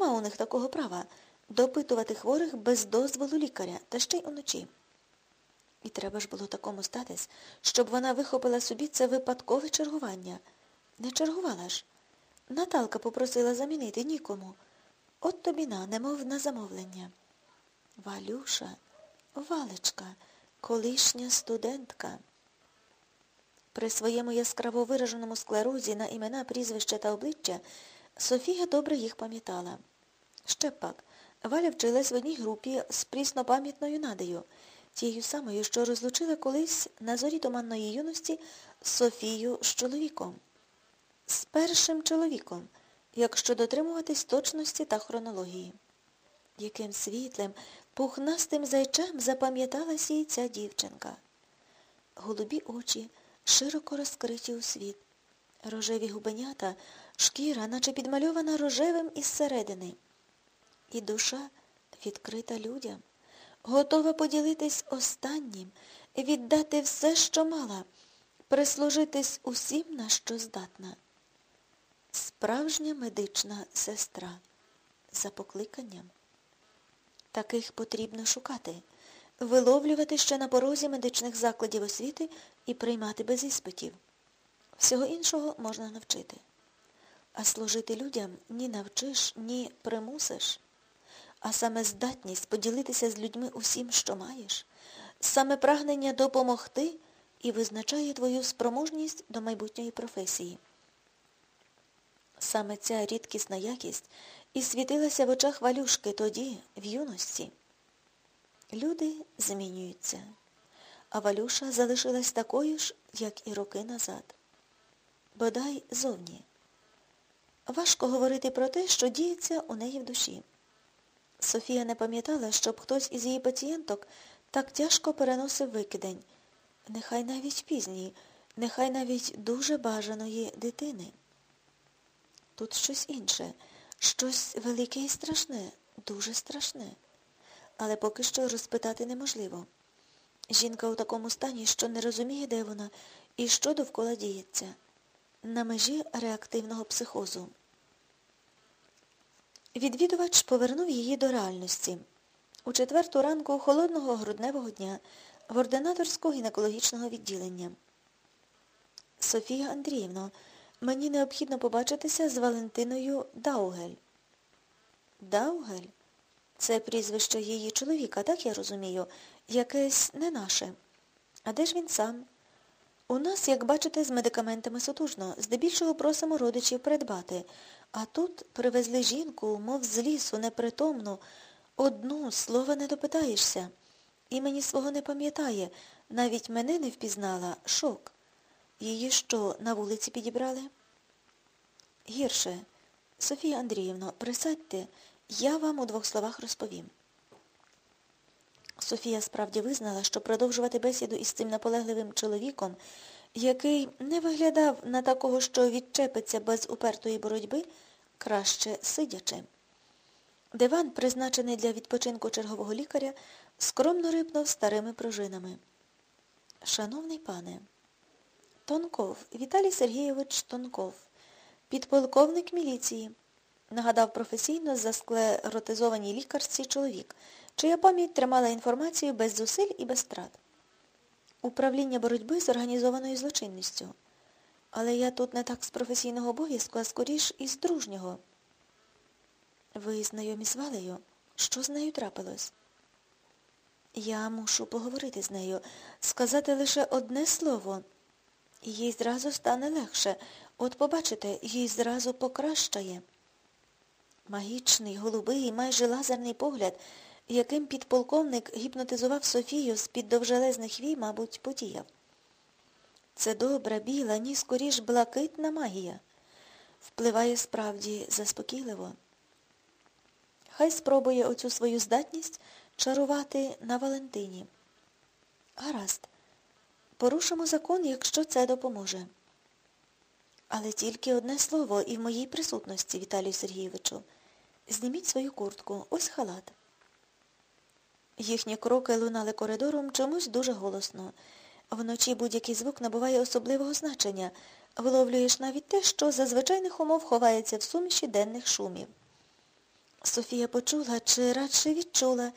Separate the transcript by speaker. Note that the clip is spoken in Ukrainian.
Speaker 1: нема у них такого права допитувати хворих без дозволу лікаря, та ще й уночі. І треба ж було такому статись, щоб вона вихопила собі це випадкове чергування. Не чергувала ж. Наталка попросила замінити нікому. От тобі на, немов на замовлення. Валюша, Валечка, колишня студентка. При своєму яскраво вираженому склерозі на імена, прізвища та обличчя Софія добре їх пам'ятала. Ще пак, Валя вчилась в одній групі з пріснопам'ятною надею, тією самою, що розлучила колись на зорі туманної юності Софію з чоловіком. З першим чоловіком, якщо дотримуватись точності та хронології. Яким світлим, пухнастим зайчем запам'яталась їй ця дівчинка. Голубі очі, широко розкриті у світ, рожеві губенята, шкіра, наче підмальована рожевим із середини. І душа відкрита людям, готова поділитись останнім, віддати все, що мала, прислужитись усім, на що здатна. Справжня медична сестра за покликанням. Таких потрібно шукати, виловлювати ще на порозі медичних закладів освіти і приймати без іспитів. Всього іншого можна навчити. А служити людям ні навчиш, ні примусиш. А саме здатність поділитися з людьми усім, що маєш, саме прагнення допомогти і визначає твою спроможність до майбутньої професії. Саме ця рідкісна якість і світилася в очах валюшки тоді, в юності. Люди змінюються, а валюша залишилась такою ж, як і роки назад. Бодай зовні. Важко говорити про те, що діється у неї в душі. Софія не пам'ятала, щоб хтось із її пацієнток так тяжко переносив викидень, нехай навіть пізній, нехай навіть дуже бажаної дитини. Тут щось інше, щось велике і страшне, дуже страшне. Але поки що розпитати неможливо. Жінка у такому стані, що не розуміє, де вона і що довкола діється. На межі реактивного психозу. Відвідувач повернув її до реальності. У четверту ранку холодного грудневого дня в ординаторського гінекологічного відділення. Софія Андріївна, мені необхідно побачитися з Валентиною Даугель. Даугель? Це прізвище її чоловіка, так я розумію, якесь не наше. А де ж він сам? У нас, як бачите, з медикаментами сутужно. Здебільшого просимо родичів придбати. А тут привезли жінку, мов з лісу, непритомну. Одну слова не допитаєшся. Імені свого не пам'ятає. Навіть мене не впізнала. Шок. Її що, на вулиці підібрали? Гірше. Софія Андріївна, присядьте, я вам у двох словах розповім. Софія справді визнала, що продовжувати бесіду із цим наполегливим чоловіком, який не виглядав на такого, що відчепиться без упертої боротьби, краще сидячи. Диван, призначений для відпочинку чергового лікаря, скромно рипнув старими пружинами. Шановний пане, Тонков, Віталій Сергійович Тонков, підполковник міліції, нагадав професійно засклеротизованій лікарці чоловік, чия пам'ять тримала інформацію без зусиль і без страт. Управління боротьби з організованою злочинністю. Але я тут не так з професійного обов'язку, а скоріш із дружнього. Ви знайомі з Валею? Що з нею трапилось? Я мушу поговорити з нею, сказати лише одне слово. Їй зразу стане легше. От побачите, їй зразу покращає. Магічний, голубий, майже лазерний погляд, яким підполковник гіпнотизував Софію з-під довжелезних вій, мабуть, подіяв. Це добра, біла, ні скоріш блакитна магія. Впливає справді заспокійливо. Хай спробує оцю свою здатність чарувати на Валентині. Гаразд. Порушимо закон, якщо це допоможе. Але тільки одне слово і в моїй присутності, Віталію Сергійовичу. Зніміть свою куртку. Ось халат. Їхні кроки лунали коридором чомусь дуже голосно. Вночі будь-який звук набуває особливого значення. Виловлюєш навіть те, що за звичайних умов ховається в суміші денних шумів. Софія почула чи радше відчула,